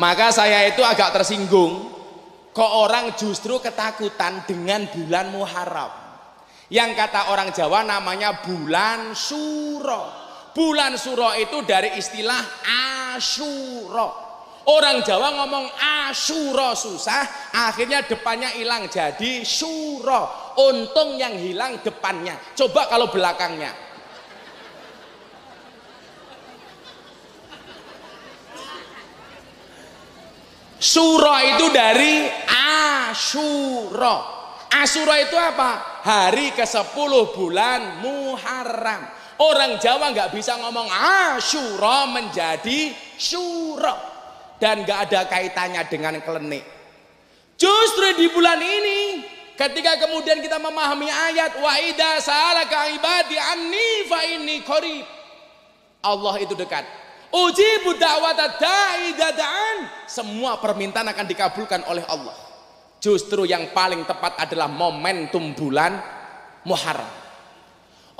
Maka saya itu agak tersinggung kok orang justru ketakutan dengan bulan Muharram. Yang kata orang Jawa namanya bulan Suro. Bulan Suro itu dari istilah Asyuro. Orang Jawa ngomong Asyuro susah, akhirnya depannya hilang jadi Suro. Untung yang hilang depannya. Coba kalau belakangnya. Suro itu dari Asyuro. Asyuro itu apa? Hari ke-10 bulan Muharram. Orang Jawa nggak bisa ngomong Asyuro menjadi Syuro. Dan nggak ada kaitannya dengan klenik. Justru di bulan ini ketika kemudian kita memahami ayat wa idza salaka ibadi anni fa inni. Allah itu dekat. Uji. Semua permintaan akan dikabulkan oleh Allah. Justru yang paling tepat adalah momentum bulan Muharram.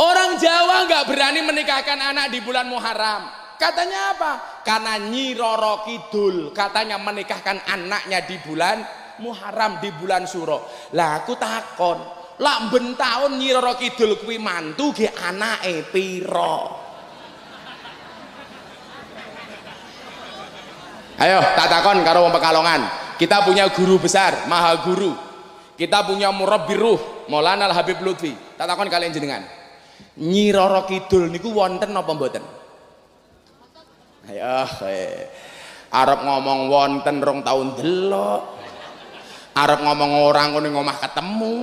Orang Jawa nggak berani menikahkan anak di bulan Muharram. Katanya apa? Karena Nyi Roro Kidul katanya menikahkan anaknya di bulan Muharram di bulan Suro. Lah aku takon, lah ben taun Nyi Roro Kidul kuwi mantu ge anake pira? Ayo tak takon karo wong Pekalongan. Kita punya guru besar, maha guru. Kita punya murabbiruh, Maulana Al Habib Lutfi. Tak takon kalian jenengan. Nyi Roro Kidul niku wonten napa mboten? Ayo, eh. Arab ngomong wonten rong tahun delok. Arab ngomong orang ngono ngomah ketemu.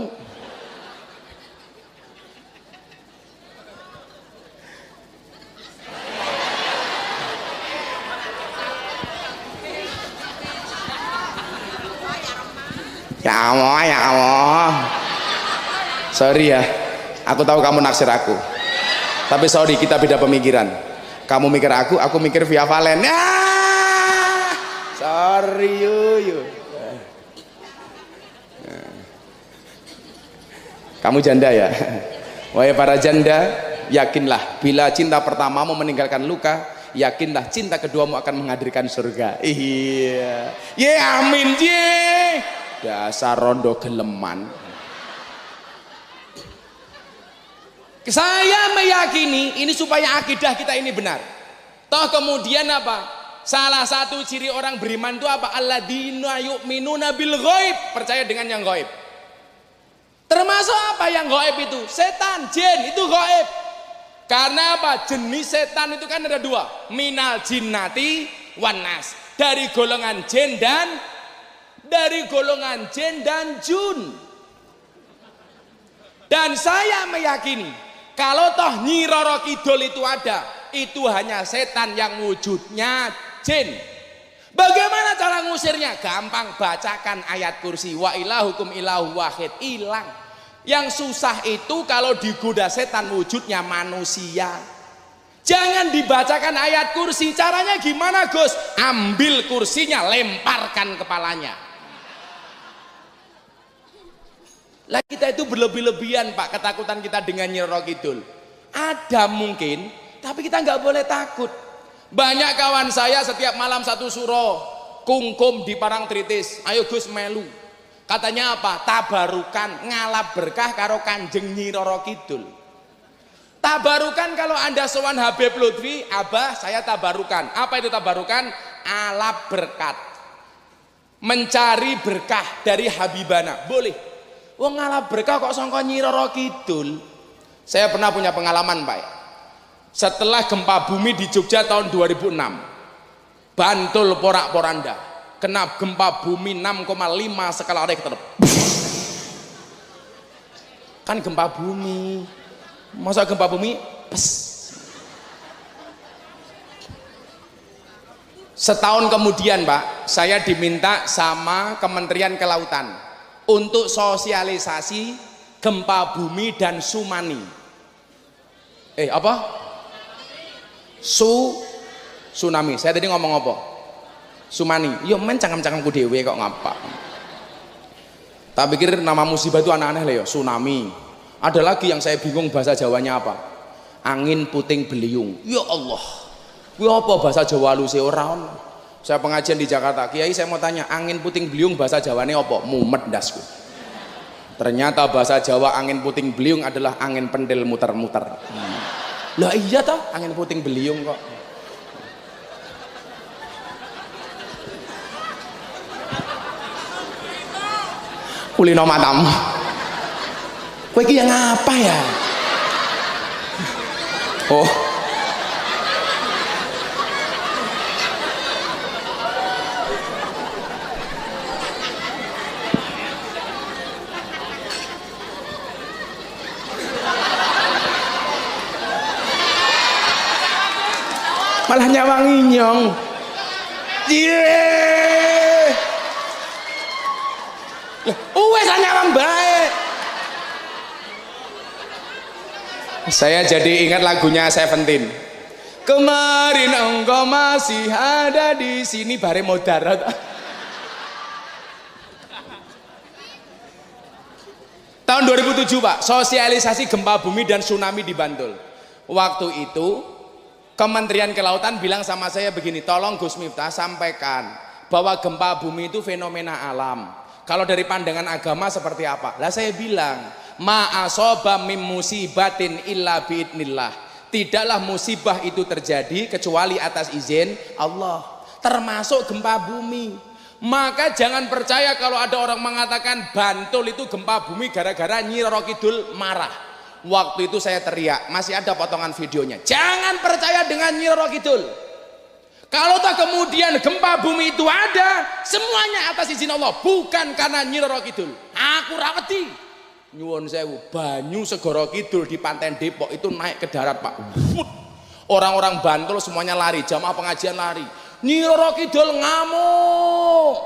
Ya Allah, ya Allah. Sorry ya, aku tahu kamu naksir aku. Tapi sorry, kita beda pemikiran. Kamu mikir aku, aku mikir via Valen. Ya, sorry yuyu. Kamu janda ya? Wahai para janda, yakinlah bila cinta pertamamu meninggalkan luka, yakinlah cinta keduamu akan menghadirkan surga. Iya. Ye amin ye dasar rondo geleman. Saya meyakini ini supaya akidah kita ini benar. Toh kemudian apa? Salah satu ciri orang beriman itu apa? Alladzina yu'minuna bil ghaib. Percaya dengan yang gaib termasuk apa yang gaib itu? Setan jin itu gaib karena apa? Jenis setan itu kan ada dua. Minal jinnati wanas dari golongan jin dan dari golongan jin dan jun. Dan saya meyakini kalau toh Nyi Roro Kidul itu ada, itu hanya setan yang wujudnya jin. Bagaimana cara ngusirnya? Gampang bacakan ayat kursi wa ilahukum ilahu wahid hilang. Yang susah itu kalau digoda setan wujudnya manusia. Jangan dibacakan ayat kursi. Caranya gimana Gus? Ambil kursinya, lemparkan kepalanya. Lah kita itu berlebih-lebihan Pak ketakutan kita dengan Nyiro Kidul. Ada mungkin, tapi kita nggak boleh takut. Banyak kawan saya setiap malam satu suro, kungkum di parang tritis. Ayo Gus melu. Katanya apa? Tabarukan, ngalap berkah karo kanjeng Nyiro Kidul. Tabarukan kalau anda sowan Habib Lutfi, abah saya tabarukan. Apa itu tabarukan? Alap berkat. Mencari berkah dari Habibana. Boleh Wong ngalah berkah kok sangka Nyi Roro Kidul. Saya pernah punya pengalaman, Pak. Setelah gempa bumi di Jogja tahun 2006. Bantul porak-poranda. Kena gempa bumi 6,5 skala Richter. Kan gempa bumi. Masa gempa bumi? Pes. Setahun kemudian, Pak, saya diminta sama Kementerian Kelautan untuk sosialisasi gempa bumi dan tsunami. Eh apa? Su tsunami. Saya tadi ngomong apa? Tsunami. Yo men cangkem-cangkemku dhewe kok ngapa. Tak pikir nama musibah itu aneh-aneh lah ya, tsunami. Ada lagi yang saya bingung bahasa Jawanya apa? Angin puting beliung. Ya Allah. Kuwi apa bahasa Jawa lu? Saya pengajian di Jakarta, Kiai saya mau tanya, angin puting beliung bahasa Jawane apa? Mumet dasku. Ternyata bahasa Jawa angin puting beliung adalah angin pendel muter-muter. Hmm. Lah iya toh, angin puting beliung kok. Kulino matamu. Kowe iki yang apa ya? Oh. Malah nyawangi nyong yeah. Uwes nyawang baik saya jadi ingat lagunya Seventeen. Kemarin engkau masih ada di sini bare modarat tahun 2007 pak. Sosialisasi gempa bumi dan tsunami di Bantul. Waktu itu Kementerian Kelautan bilang sama saya begini, tolong Gus Miftah sampaikan bahwa gempa bumi itu fenomena alam. Kalau dari pandangan agama seperti apa? Lah saya bilang, ma'asoba mim musibatin illa biidnillah. Tidaklah musibah itu terjadi kecuali atas izin Allah. Termasuk gempa bumi. Maka jangan percaya kalau ada orang mengatakan Bantul itu gempa bumi gara-gara Nyi Roro Kidul marah. Waktu itu saya teriak, masih ada potongan videonya. Jangan percaya dengan Nyiro Kidul. Kalau tak kemudian gempa bumi itu ada, semuanya atas izin Allah, bukan karena Nyiro Kidul. Aku rawati. Nyuwun sewu, Banyu Segoro Kidul di Pantai Depok itu naik ke darat, Pak. Orang-orang Bantul semuanya lari, jamaah pengajian lari. Nyiro Kidul ngamuk.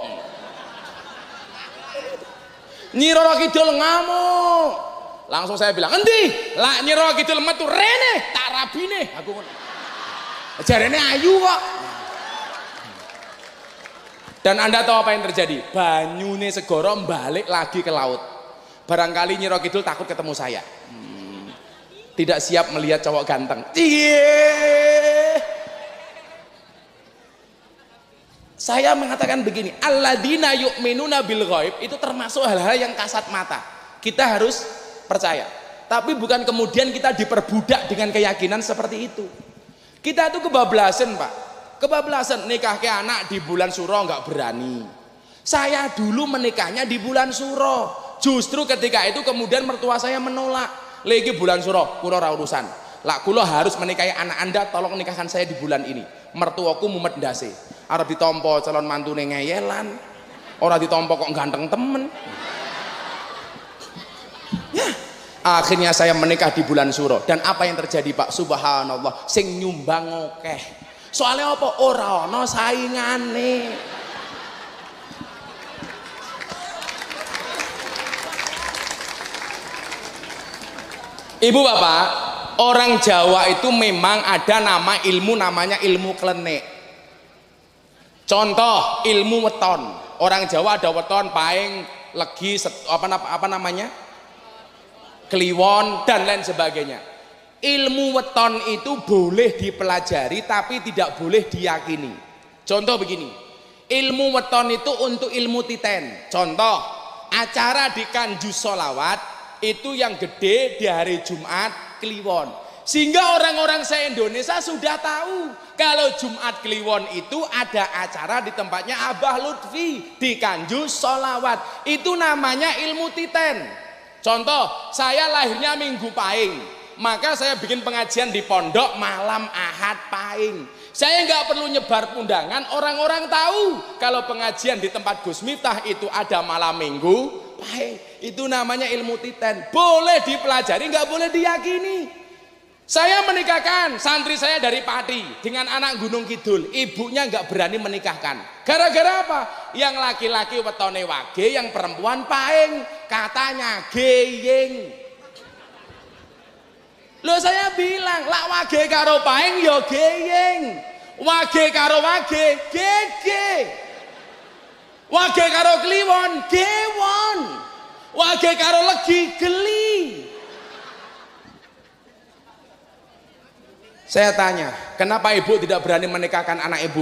Nyiro Kidul ngamuk. Langsung saya bilang, "Endi? Lah nyero gitu metu rene, tak rabine." Aku jarene ayu kok. Dan Anda tahu apa yang terjadi? Banyune segoro balik lagi ke laut. Barangkali Nyiro Kidul takut ketemu saya. Hmm. Tidak siap melihat cowok ganteng. Cie. Saya mengatakan begini, alladzina yu'minuna bil ghaib itu termasuk hal-hal yang kasat mata. Kita harus percaya. Tapi bukan kemudian kita diperbudak dengan keyakinan seperti itu. Kita itu kebablasan pak. Kebablasan. Nikah ke anak di bulan suro nggak berani. Saya dulu menikahnya di bulan suro. Justru ketika itu kemudian mertua saya menolak. Lagi bulan suro kulo urusan. Lah kulo harus menikahi anak anda tolong nikahkan saya di bulan ini. Mertuaku mumet dasi Arab ditompo calon mantu ngeyelan. Orang ditompo kok ganteng temen. Ya akhirnya saya menikah di bulan suro. Dan apa yang terjadi Pak? Subhanallah. Sing nyumbang oke soalnya apa? Ora no saingane. Ibu Bapak orang Jawa itu memang ada nama ilmu namanya ilmu klenik. Contoh ilmu weton. Orang Jawa ada weton paling legi apa apa namanya kliwon dan lain sebagainya. Ilmu weton itu boleh dipelajari tapi tidak boleh diyakini. Contoh begini ilmu weton itu untuk ilmu titen. Contoh acara di kanjus solawat itu yang gede di hari Jumat kliwon. Sehingga orang-orang se Indonesia sudah tahu kalau Jumat Kliwon itu ada acara di tempatnya Abah Lutfi di Kanjus Solawat itu namanya ilmu titen Contoh, saya lahirnya Minggu Pahing, maka saya bikin pengajian di pondok malam Ahad Pahing. Saya nggak perlu nyebar undangan, orang-orang tahu kalau pengajian di tempat Gus Miftah itu ada malam Minggu Pahing. Itu namanya ilmu titen. Boleh dipelajari, nggak boleh diyakini. Saya menikahkan santri saya dari Pati dengan anak Gunung Kidul. Ibunya nggak berani menikahkan. Gara-gara apa? Yang laki-laki wetone wage, yang perempuan paeng. Katanya geyeng. Lo saya bilang, lak wage karo paeng yo ya geyeng. Wage karo wage, gege. Wage karo kliwon, gewon. Wage karo legi, geli. Saya tanya, kenapa ibu tidak berani menikahkan anak ibu?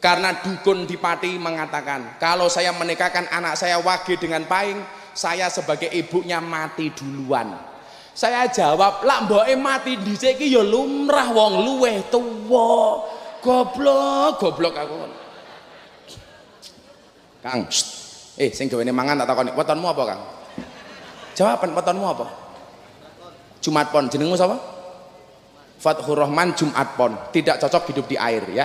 Karena dukun di Pati mengatakan, kalau saya menikahkan anak saya wage dengan paing, saya sebagai ibunya mati duluan. Saya jawab, lah mboke mati dhisik ya lumrah wong luweh tuwa. Goblok, goblok aku. Kang, shh. eh sing gawe mangan tak takoni, wetonmu apa, Kang? Jawaban wetonmu apa? Jumat Pon, jenengmu sapa? Fathur Rahman Jumat Pon. Tidak cocok hidup di air ya.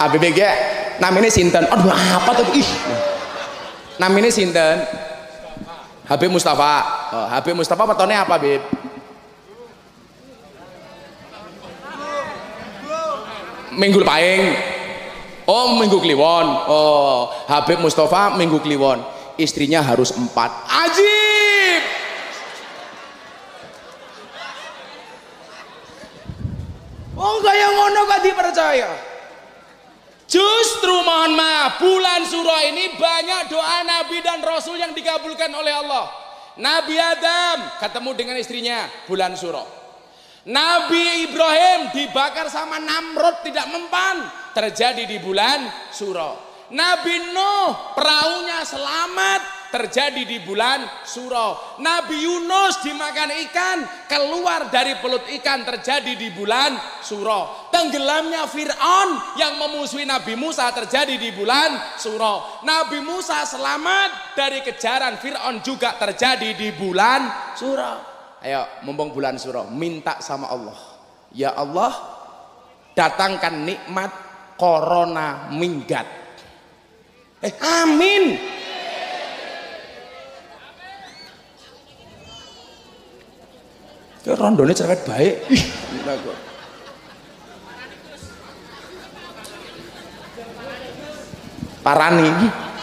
ABBG namanya sinten? Aduh apa tuh? Ih. Namanya sinten? Habib Mustafa. Oh, Habib Mustafa petone apa Bib? Minggu Paing Oh Minggu Kliwon. Oh Habib Mustafa Minggu Kliwon istrinya harus empat ajib Oh kaya ngono gak dipercaya Justru mohon maaf, bulan surah ini banyak doa Nabi dan Rasul yang dikabulkan oleh Allah. Nabi Adam ketemu dengan istrinya bulan surah. Nabi Ibrahim dibakar sama Namrud tidak mempan terjadi di bulan surah. Nabi Nuh perahunya selamat terjadi di bulan Suro. Nabi Yunus dimakan ikan, keluar dari pelut ikan terjadi di bulan Suro. Tenggelamnya Fir'aun yang memusuhi Nabi Musa terjadi di bulan Suro. Nabi Musa selamat dari kejaran Fir'aun juga terjadi di bulan Suro. Ayo, mumpung bulan Suro, minta sama Allah. Ya Allah, datangkan nikmat corona minggat. Eh, amin. Ke rondone cerewet baik. Ih, Parani,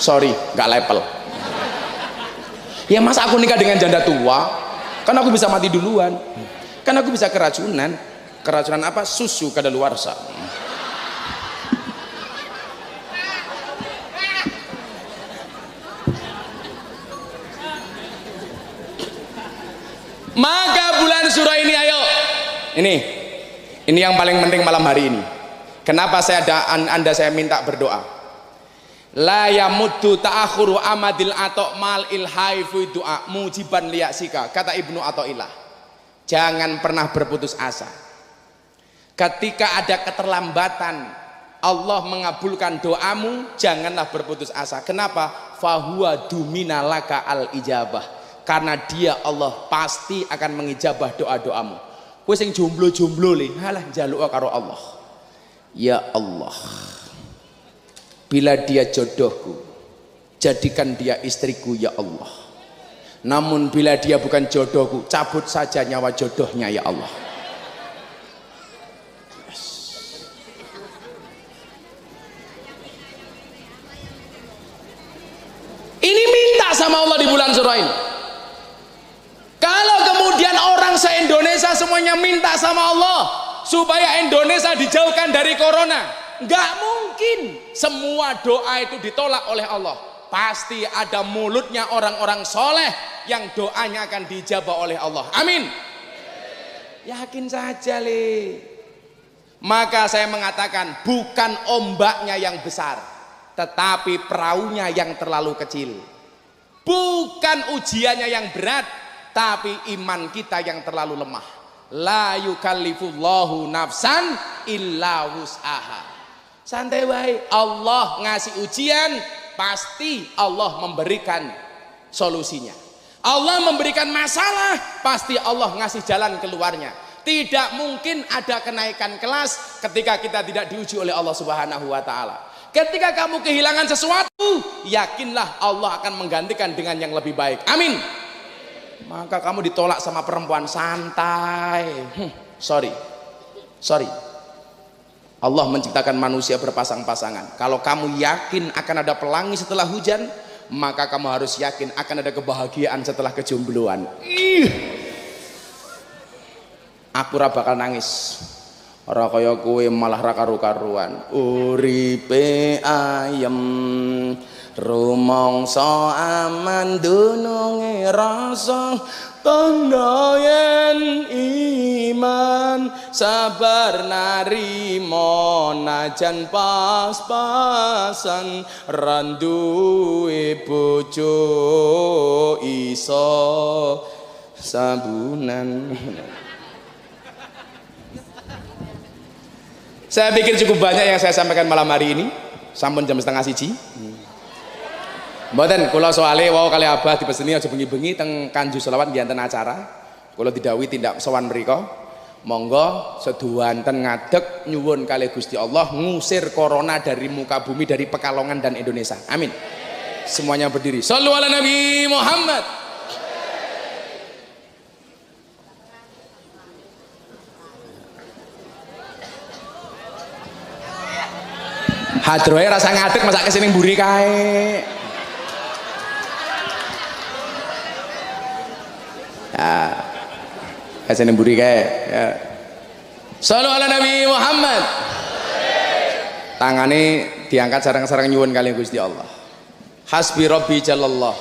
sorry, nggak level. Ya masa aku nikah dengan janda tua? Kan aku bisa mati duluan. Kan aku bisa keracunan. Keracunan apa? Susu kadaluarsa. Maka bulan surah ini ayo. Ini. Ini yang paling penting malam hari ini. Kenapa saya ada Anda saya minta berdoa? La yamuddu ta'akhuru amadil atok mal ilhaifu doa mujiban liyasika kata Ibnu Athaillah. Jangan pernah berputus asa. Ketika ada keterlambatan Allah mengabulkan doamu, janganlah berputus asa. Kenapa? Fahuwa dumina laka al ijabah karena dia Allah pasti akan mengijabah doa-doamu. Kowe sing jomblo-jomblo le halah njaluk karo Allah. Ya Allah bila dia jodohku jadikan dia istriku ya Allah. Namun bila dia bukan jodohku cabut saja nyawa jodohnya ya Allah. Ini minta sama Allah di bulan surah ini kalau kemudian orang se-Indonesia semuanya minta sama Allah supaya Indonesia dijauhkan dari corona, nggak mungkin semua doa itu ditolak oleh Allah. Pasti ada mulutnya orang-orang soleh yang doanya akan dijawab oleh Allah. Amin. Yakin saja le. Maka saya mengatakan bukan ombaknya yang besar, tetapi perahunya yang terlalu kecil. Bukan ujiannya yang berat, tapi iman kita yang terlalu lemah. La yukallifullahu nafsan illa wus'aha. Santai wae Allah ngasih ujian pasti Allah memberikan solusinya. Allah memberikan masalah pasti Allah ngasih jalan keluarnya. Tidak mungkin ada kenaikan kelas ketika kita tidak diuji oleh Allah Subhanahu wa taala. Ketika kamu kehilangan sesuatu yakinlah Allah akan menggantikan dengan yang lebih baik. Amin maka kamu ditolak sama perempuan santai. Hmm, sorry. Sorry. Allah menciptakan manusia berpasang-pasangan. Kalau kamu yakin akan ada pelangi setelah hujan maka kamu harus yakin akan ada kebahagiaan setelah kejombloan. Ih. Aku bakal nangis. Ora kowe malah ra karu-karuan. Uripe ayem rumangsa aman dununge rasa tanda yen sabar narimo najan pas-pasan randuwe bojo iso sabunan Saya pikir cukup banyak yang saya sampaikan malam hari ini. Sampun jam setengah siji. Mboten kula soalé wau kali abah dipeseni aja bengi-bengi teng Kanju Selawat nggih acara. Kula didhawuhi tindak sowan mriku. Monggo seduanten ngadeg nyuwun kali Gusti Allah ngusir corona dari muka bumi dari Pekalongan dan Indonesia. Amin. Semuanya berdiri. Sallu ala Nabi Muhammad. Hadroe rasa ngadeg masak ke sini mburi kae. Ya. Ke sini mburi kae. Ya. Sallu ala Nabi Muhammad. Tangane diangkat sarang-sarang nyuwun kalian Gusti Allah. Hasbi Rabbi Jalallah.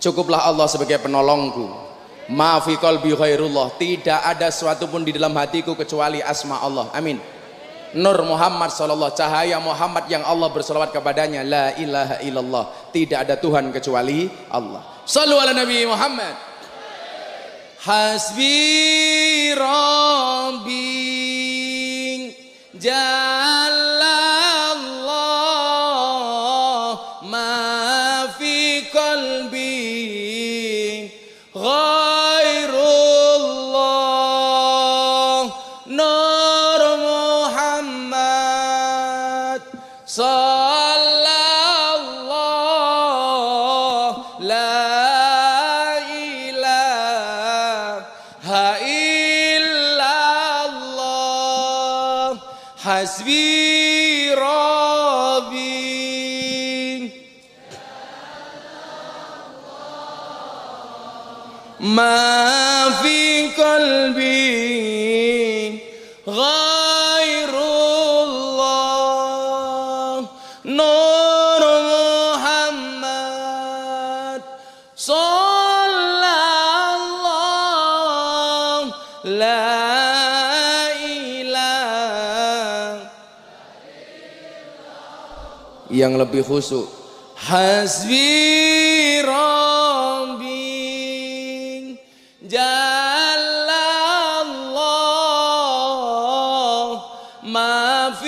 Cukuplah Allah sebagai penolongku. Maafi qalbi khairullah. Tidak ada sesuatu pun di dalam hatiku kecuali asma Allah. Amin. Nur Muhammad sallallahu cahaya Muhammad yang Allah bersolawat kepadanya la ilaha illallah tidak ada Tuhan kecuali Allah Sallu ala Nabi Muhammad Hasbi Rabbi Jalallah ما في قلبي غير الله نور محمد صلى الله لا إله yang lebih khusyuk hasbi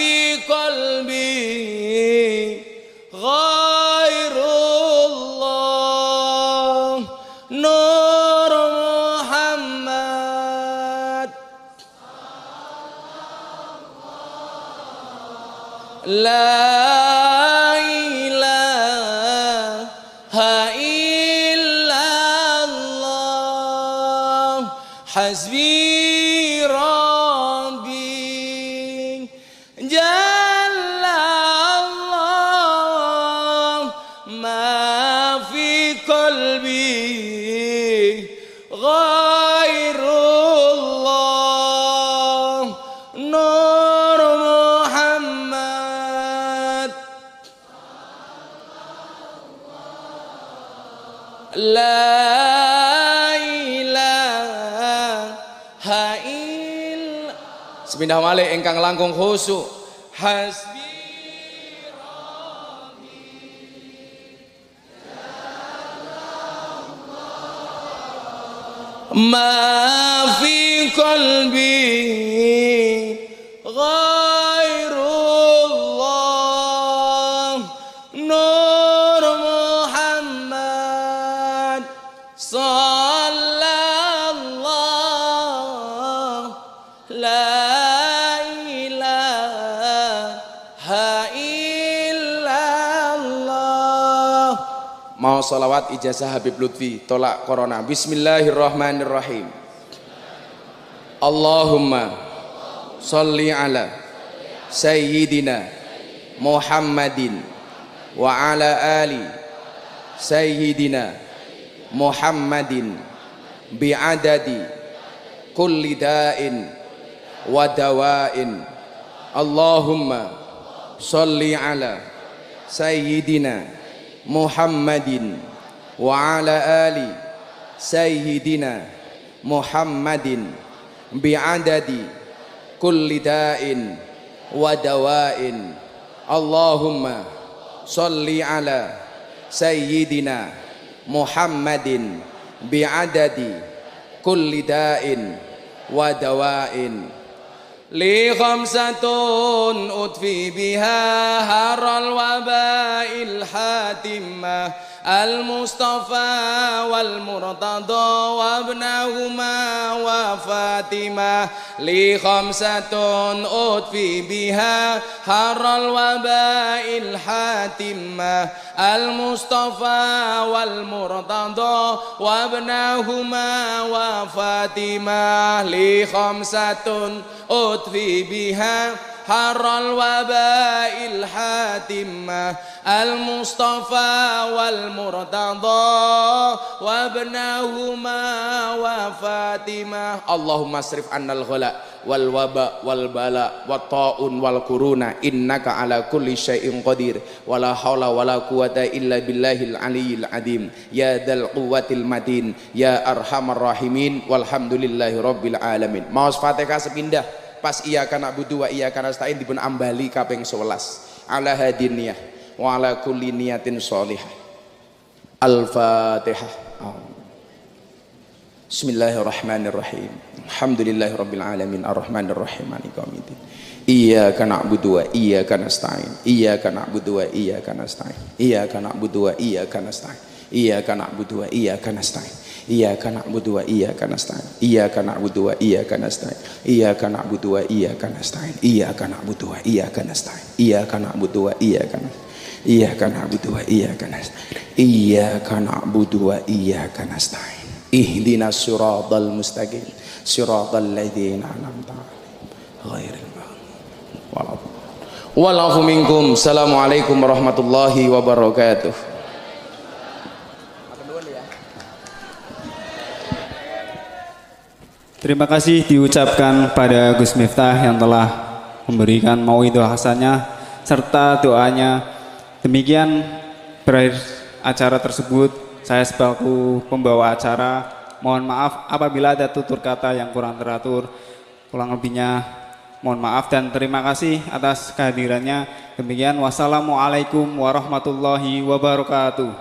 ma fi Sepindah malih ingkang langkung khusyuk Hasbi ما في قلبي Mau salawat ijazah Habib Lutfi tolak corona. Bismillahirrahmanirrahim. Allahumma salli ala sayyidina Muhammadin wa ala ali sayyidina Muhammadin bi'adadi kulli da'in wa dawain. Allahumma salli ala sayyidina Muhammadin wa ala ali sayyidina Muhammadin bi'adadi kulli da'in wa dawa'in Allahumma salli ala sayyidina Muhammadin bi'adadi kulli da'in wa dawa'in li khamsatun utfi biha haral waba'il hatimah المصطفى والمرتضى وابنهما وفاطمة. لي خمسة أطفي بها حر الوباء الحاتمة. المصطفى والمرتضى وابنهما وفاطمة. لي خمسة أطفي بها haral wabail hatimah al mustafa wal murtada wa ibnahuma wa fatimah. Allahumma srif annal ghala wal wabah wal bala wat taun wal kuruna innaka ala kulli syai'in qadir. Wala haula wala quwata illa billahil aliyil adim. Ya dal quwwatil Madin. ya arhamar rahimin walhamdulillahi rabbil alamin. Mau Fatihah pas iya kana budu wa iya kana stain dipun ambali kaping 11 ala hadiniyah wa ala kulli niyatin sholihah al-fatihah. Bismillahirrahmanirrahim. Alhamdulillahi rabbil alamin. Arrahmanirrahim. Maliki yaumiddin. Iyyaka na'budu wa iyyaka nasta'in Iyyaka na'budu wa iyyaka nasta'in Iyyaka na'budu wa iyyaka nasta'in Iyyaka na'budu wa iyyaka nasta'in Iyyaka na'budu wa iyyaka nasta'in. Iyyaka na'budu wa iyyaka nasta'in. Iyyaka na'budu wa iyyaka nasta'in. Iyyaka na'budu wa iyyaka nasta'in. Iyyaka na'budu wa iyyaka nasta'in. Iyyaka na'budu wa iyyaka nasta'in. Iyyaka na'budu wa iyyaka nasta'in. Ihdinas siratal mustaqim. Siratal ladzina an'amta 'alaihim ghairil maghdubi walakum minkum. Assalamualaikum warahmatullahi wabarakatuh. Terima kasih diucapkan pada Gus Miftah yang telah memberikan mau itu hasannya serta doanya. Demikian berakhir acara tersebut. Saya sebagai pembawa acara mohon maaf apabila ada tutur kata yang kurang teratur. Kurang lebihnya mohon maaf dan terima kasih atas kehadirannya. Demikian wassalamualaikum warahmatullahi wabarakatuh.